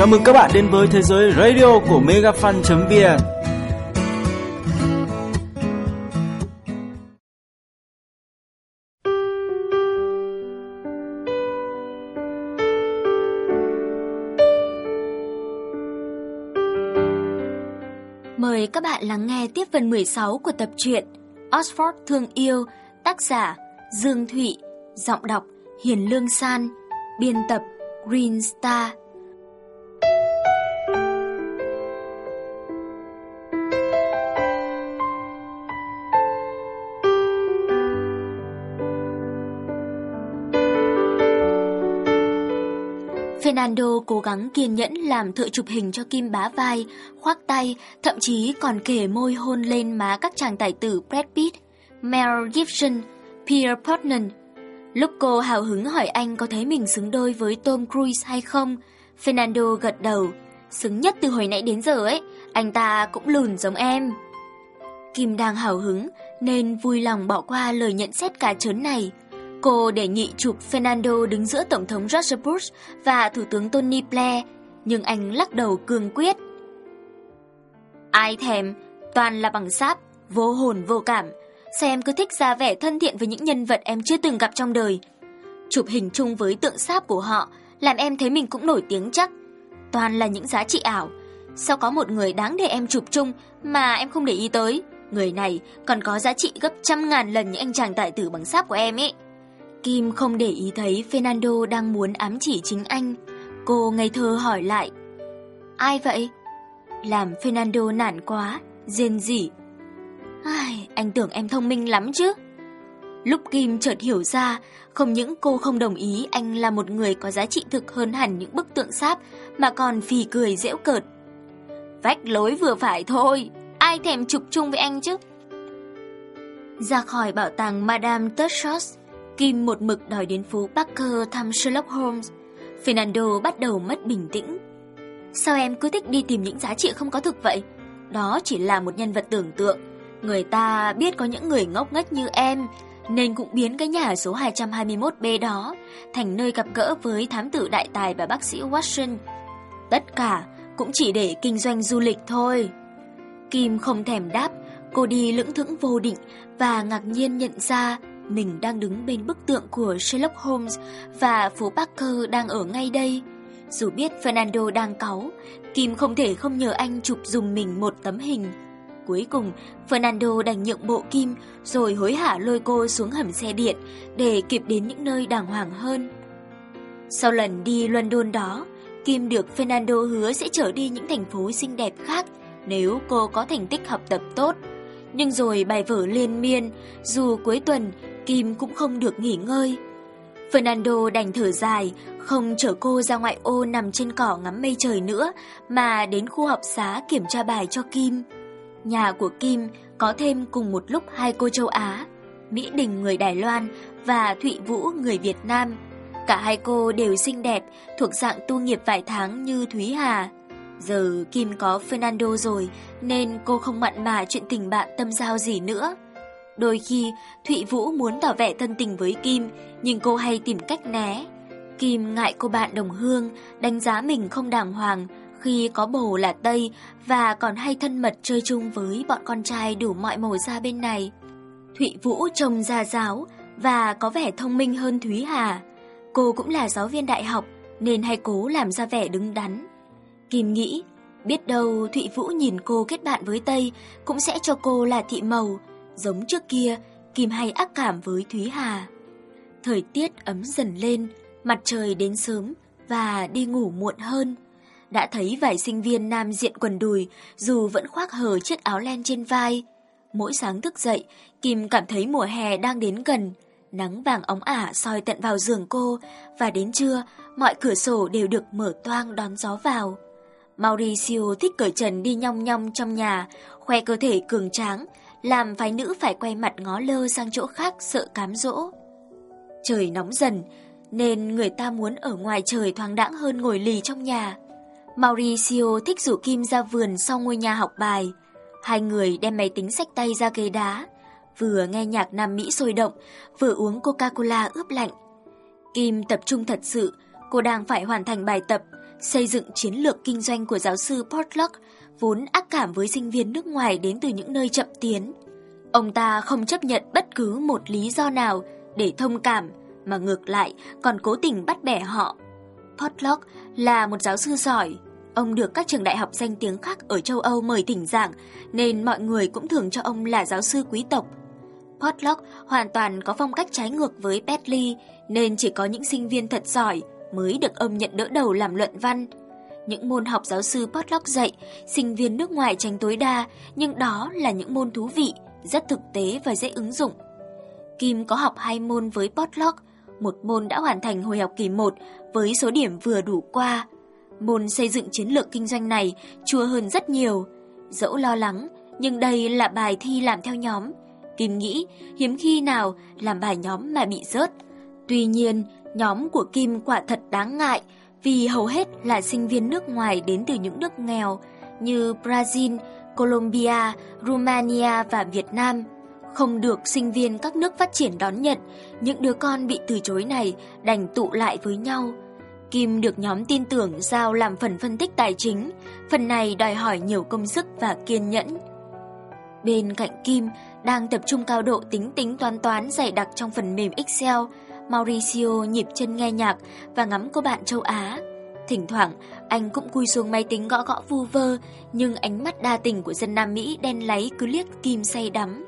Chào mừng các bạn đến với thế giới radio của megafan.vn Mời các bạn lắng nghe tiếp phần 16 của tập truyện Oxford Thương Yêu, tác giả Dương Thụy, giọng đọc Hiền Lương San, biên tập Green Star. Fernando cố gắng kiên nhẫn làm thợ chụp hình cho Kim bá vai, khoác tay, thậm chí còn kể môi hôn lên má các chàng tài tử Brad Pitt, Mel Gibson, Pierre Brosnan. Lúc cô hào hứng hỏi anh có thấy mình xứng đôi với Tom Cruise hay không, Fernando gật đầu. Xứng nhất từ hồi nãy đến giờ ấy, anh ta cũng lùn giống em. Kim đang hào hứng nên vui lòng bỏ qua lời nhận xét cả trớn này. Cô đề nghị chụp Fernando đứng giữa Tổng thống George Bush và Thủ tướng Tony Blair, nhưng anh lắc đầu cương quyết. Ai thèm, toàn là bằng sáp, vô hồn vô cảm. Xem cứ thích ra vẻ thân thiện với những nhân vật em chưa từng gặp trong đời. Chụp hình chung với tượng sáp của họ, làm em thấy mình cũng nổi tiếng chắc. Toàn là những giá trị ảo. Sao có một người đáng để em chụp chung mà em không để ý tới? Người này còn có giá trị gấp trăm ngàn lần những anh chàng tài tử bằng sáp của em ấy. Kim không để ý thấy Fernando đang muốn ám chỉ chính anh. Cô ngây thơ hỏi lại. Ai vậy? Làm Fernando nản quá, rên rỉ. Ai, anh tưởng em thông minh lắm chứ. Lúc Kim chợt hiểu ra, không những cô không đồng ý anh là một người có giá trị thực hơn hẳn những bức tượng sáp, mà còn phì cười dễu cợt. Vách lối vừa phải thôi, ai thèm chụp chung với anh chứ? Ra khỏi bảo tàng Madame Tussauds, Kim một mực đòi đến phố Parker thăm Sherlock Holmes. Fernando bắt đầu mất bình tĩnh. Sao em cứ thích đi tìm những giá trị không có thực vậy? Đó chỉ là một nhân vật tưởng tượng. Người ta biết có những người ngốc nghếch như em, nên cũng biến cái nhà số 221B đó thành nơi gặp gỡ với thám tử đại tài và bác sĩ Watson. Tất cả cũng chỉ để kinh doanh du lịch thôi. Kim không thèm đáp, cô đi lững thững vô định và ngạc nhiên nhận ra mình đang đứng bên bức tượng của Sherlock Holmes và phố Parker đang ở ngay đây. Dù biết Fernando đang cáu, Kim không thể không nhờ anh chụp dùng mình một tấm hình. Cuối cùng, Fernando đành nhượng bộ Kim rồi hối hả lôi cô xuống hầm xe điện để kịp đến những nơi đàng hoàng hơn. Sau lần đi London đó, Kim được Fernando hứa sẽ trở đi những thành phố xinh đẹp khác nếu cô có thành tích học tập tốt. Nhưng rồi bài vở liên miên, dù cuối tuần Kim cũng không được nghỉ ngơi. Fernando đành thở dài, không chở cô ra ngoại ô nằm trên cỏ ngắm mây trời nữa, mà đến khu học xá kiểm tra bài cho Kim. Nhà của Kim có thêm cùng một lúc hai cô châu Á, Mỹ Đình người Đài Loan và Thụy Vũ người Việt Nam. Cả hai cô đều xinh đẹp, thuộc dạng tu nghiệp vài tháng như Thúy Hà. Giờ Kim có Fernando rồi nên cô không mặn mà chuyện tình bạn tâm giao gì nữa. Đôi khi, Thụy Vũ muốn tỏ vẻ thân tình với Kim, nhưng cô hay tìm cách né. Kim ngại cô bạn đồng hương, đánh giá mình không đàng hoàng khi có bồ là Tây và còn hay thân mật chơi chung với bọn con trai đủ mọi màu da bên này. Thụy Vũ trông gia giáo và có vẻ thông minh hơn Thúy Hà. Cô cũng là giáo viên đại học nên hay cố làm ra vẻ đứng đắn. Kim nghĩ, biết đâu Thụy Vũ nhìn cô kết bạn với Tây cũng sẽ cho cô là thị màu, Giống trước kia, Kim hay ác cảm với Thúy Hà. Thời tiết ấm dần lên, mặt trời đến sớm và đi ngủ muộn hơn. Đã thấy vài sinh viên nam diện quần đùi dù vẫn khoác hờ chiếc áo len trên vai. Mỗi sáng thức dậy, Kim cảm thấy mùa hè đang đến gần. Nắng vàng óng ả soi tận vào giường cô và đến trưa, mọi cửa sổ đều được mở toang đón gió vào. Mauricio thích cởi trần đi nhong nhong trong nhà, khoe cơ thể cường tráng, làm phái nữ phải quay mặt ngó lơ sang chỗ khác sợ cám dỗ. Trời nóng dần, nên người ta muốn ở ngoài trời thoáng đãng hơn ngồi lì trong nhà. Mauricio thích rủ Kim ra vườn sau ngôi nhà học bài. Hai người đem máy tính sách tay ra ghế đá, vừa nghe nhạc Nam Mỹ sôi động, vừa uống Coca-Cola ướp lạnh. Kim tập trung thật sự, cô đang phải hoàn thành bài tập, Xây dựng chiến lược kinh doanh của giáo sư Portlock vốn ác cảm với sinh viên nước ngoài đến từ những nơi chậm tiến. Ông ta không chấp nhận bất cứ một lý do nào để thông cảm, mà ngược lại còn cố tình bắt bẻ họ. Potlock là một giáo sư giỏi. Ông được các trường đại học danh tiếng khác ở châu Âu mời thỉnh giảng, nên mọi người cũng thường cho ông là giáo sư quý tộc. Potlock hoàn toàn có phong cách trái ngược với Bentley, nên chỉ có những sinh viên thật giỏi mới được ông nhận đỡ đầu làm luận văn. Những môn học giáo sư potluck dạy, sinh viên nước ngoài tránh tối đa, nhưng đó là những môn thú vị, rất thực tế và dễ ứng dụng. Kim có học hai môn với potluck một môn đã hoàn thành hồi học kỳ 1 với số điểm vừa đủ qua. Môn xây dựng chiến lược kinh doanh này chua hơn rất nhiều. Dẫu lo lắng, nhưng đây là bài thi làm theo nhóm. Kim nghĩ hiếm khi nào làm bài nhóm mà bị rớt. Tuy nhiên, nhóm của Kim quả thật đáng ngại vì hầu hết là sinh viên nước ngoài đến từ những nước nghèo như Brazil, Colombia, Romania và Việt Nam. Không được sinh viên các nước phát triển đón nhận, những đứa con bị từ chối này đành tụ lại với nhau. Kim được nhóm tin tưởng giao làm phần phân tích tài chính, phần này đòi hỏi nhiều công sức và kiên nhẫn. Bên cạnh Kim đang tập trung cao độ tính tính toán toán dày đặc trong phần mềm Excel, Mauricio nhịp chân nghe nhạc và ngắm cô bạn châu Á. Thỉnh thoảng, anh cũng cúi xuống máy tính gõ gõ vu vơ, nhưng ánh mắt đa tình của dân Nam Mỹ đen láy cứ liếc Kim say đắm.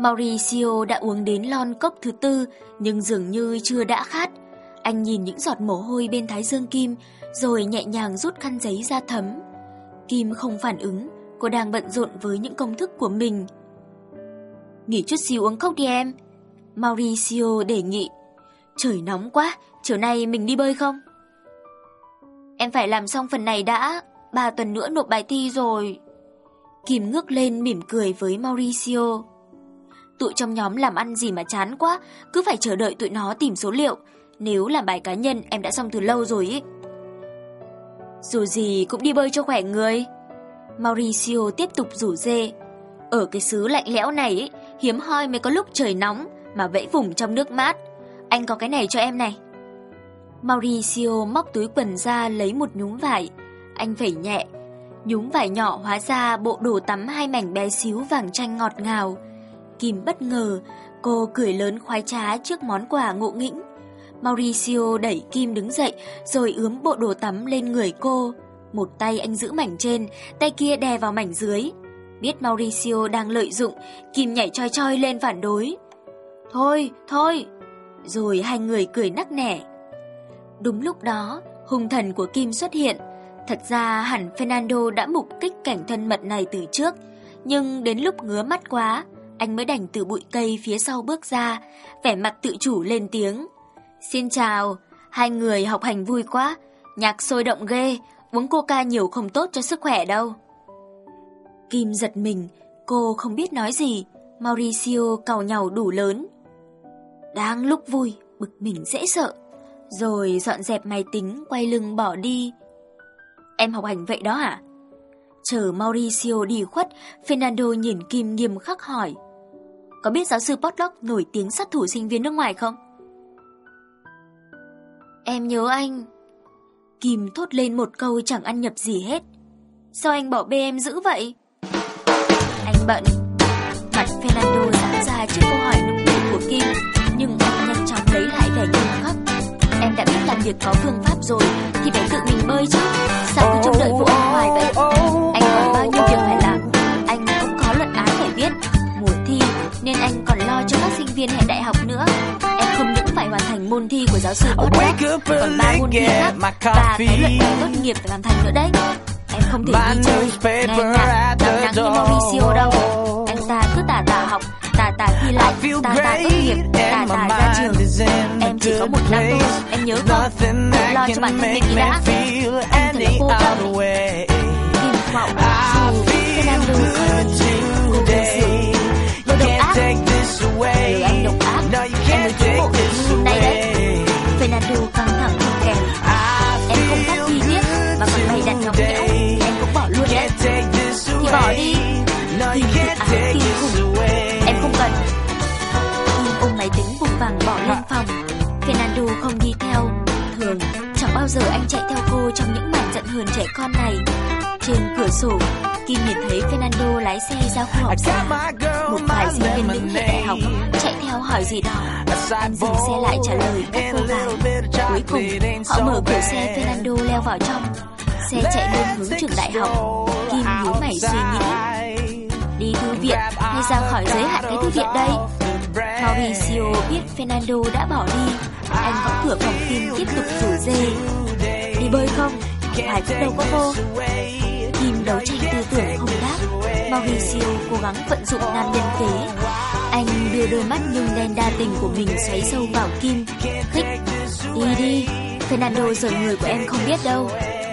Mauricio đã uống đến lon cốc thứ tư, nhưng dường như chưa đã khát. Anh nhìn những giọt mồ hôi bên thái dương Kim, rồi nhẹ nhàng rút khăn giấy ra thấm. Kim không phản ứng, cô đang bận rộn với những công thức của mình. Nghỉ chút xíu uống cốc đi em. Mauricio đề nghị. Trời nóng quá, chiều nay mình đi bơi không? Em phải làm xong phần này đã, ba tuần nữa nộp bài thi rồi. Kim ngước lên mỉm cười với Mauricio. Tụi trong nhóm làm ăn gì mà chán quá, cứ phải chờ đợi tụi nó tìm số liệu. Nếu làm bài cá nhân em đã xong từ lâu rồi ý. Dù gì cũng đi bơi cho khỏe người. Mauricio tiếp tục rủ dê. Ở cái xứ lạnh lẽo này ý, hiếm hoi mới có lúc trời nóng mà vẫy vùng trong nước mát. Anh có cái này cho em này. Mauricio móc túi quần ra lấy một nhúng vải. Anh phẩy nhẹ. nhúng vải nhỏ hóa ra bộ đồ tắm hai mảnh bé xíu vàng chanh ngọt ngào. Kim bất ngờ, cô cười lớn khoái trá trước món quà ngộ nghĩnh. Mauricio đẩy Kim đứng dậy rồi ướm bộ đồ tắm lên người cô. Một tay anh giữ mảnh trên, tay kia đè vào mảnh dưới. Biết Mauricio đang lợi dụng, Kim nhảy choi choi lên phản đối. Thôi, thôi. Rồi hai người cười nắc nẻ. Đúng lúc đó, hung thần của Kim xuất hiện. Thật ra hẳn Fernando đã mục kích cảnh thân mật này từ trước, nhưng đến lúc ngứa mắt quá, anh mới đành từ bụi cây phía sau bước ra, vẻ mặt tự chủ lên tiếng. Xin chào, hai người học hành vui quá, nhạc sôi động ghê, uống coca nhiều không tốt cho sức khỏe đâu. Kim giật mình, cô không biết nói gì, Mauricio cào nhàu đủ lớn. Đang lúc vui, bực mình dễ sợ, rồi dọn dẹp máy tính quay lưng bỏ đi. Em học hành vậy đó hả? Chờ Mauricio đi khuất, Fernando nhìn Kim nghiêm khắc hỏi. Có biết giáo sư Potlock nổi tiếng sát thủ sinh viên nước ngoài không? Em nhớ anh. Kim thốt lên một câu chẳng ăn nhập gì hết. Sao anh bỏ bê em dữ vậy? Anh bận. Mặt Fernando giãn ra trước câu hỏi nụ cười của Kim, vẻ nghiêm khắc. Em đã biết làm việc có phương pháp rồi, thì phải tự mình bơi chứ. Sao cứ trông đợi vụ anh hoài vậy? Anh còn bao nhiêu việc phải làm. Anh cũng có luận án phải viết. Mùa thi, nên anh còn lo cho các sinh viên hệ đại học nữa. Em không những phải hoàn thành môn thi của giáo sư Potluck, còn ba môn thi khác và cái luận bài tốt nghiệp phải hoàn thành nữa đấy. Em không thể đi chơi, nghe nhạc, đọc nắng như Mauricio đâu. Anh ta cứ tà tà học, tà thi lại, tà tà tốt nghiệp, tà tà ra trường. Em chỉ có một năm thôi, em nhớ không? Tự lo cho bản thân mình đã. Anh thật là vô tâm. Kim vọng, dù Fernando còn cô đơn sự. Đồ độc ác. Anh độc ác, em mới tiến bộ được như hôm nay đấy. Fernando căng thẳng không kèm. Em không phát thi tiếp, mà còn bày đặt nhõng nhẽo. Em cũng bỏ luôn đấy. Thì bỏ đi. Tìm án hờn trẻ con này. Trên cửa sổ, Kim nhìn thấy Fernando lái xe ra khu học giả. Một vài sinh viên nữ hiện đại học chạy theo hỏi gì đó. Anh dừng xe lại trả lời các cô gái. Cuối cùng, họ mở cửa xe Fernando leo vào trong. Xe chạy lên hướng trường đại học. Kim nhíu mày suy nghĩ. Đi thư viện hay ra khỏi giới hạn cái thư viện đây? Mauricio biết Fernando đã bỏ đi. Anh gõ cửa phòng Kim tiếp tục rủ dê. Đi bơi không? Phải cũng đâu có vô. Kim đấu tranh tư tưởng không đáp. Mauricio cố gắng vận dụng nam nhân kế. Anh đưa đôi mắt nhung đen đa tình của mình xoáy sâu vào Kim. Khích. Đi đi. Fernando giờ người của em không biết đâu.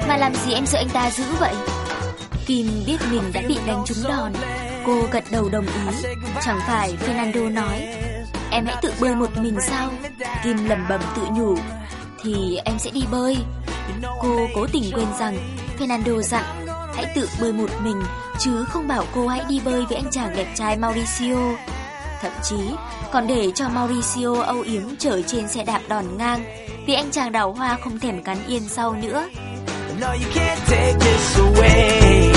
Mà làm gì em sợ anh ta dữ vậy? Kim biết mình đã bị đánh trúng đòn. Cô gật đầu đồng ý. Chẳng phải Fernando nói, Em hãy tự bơi một mình sao? Kim lầm bầm tự nhủ. Thì em sẽ đi bơi. Cô cố tình quên rằng Fernando dặn hãy tự bơi một mình chứ không bảo cô hãy đi bơi với anh chàng đẹp trai Mauricio. Thậm chí còn để cho Mauricio âu yếm chở trên xe đạp đòn ngang vì anh chàng đào hoa không thèm cắn yên sau nữa. No, you can't take this away.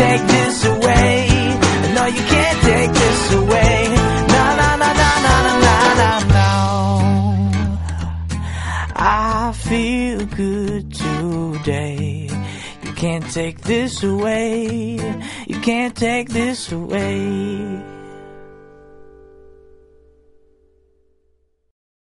take this away. No, you can't take this away. No, no, no, no, no, no, no, no. I feel good today. You can't take this away. You can't take this away.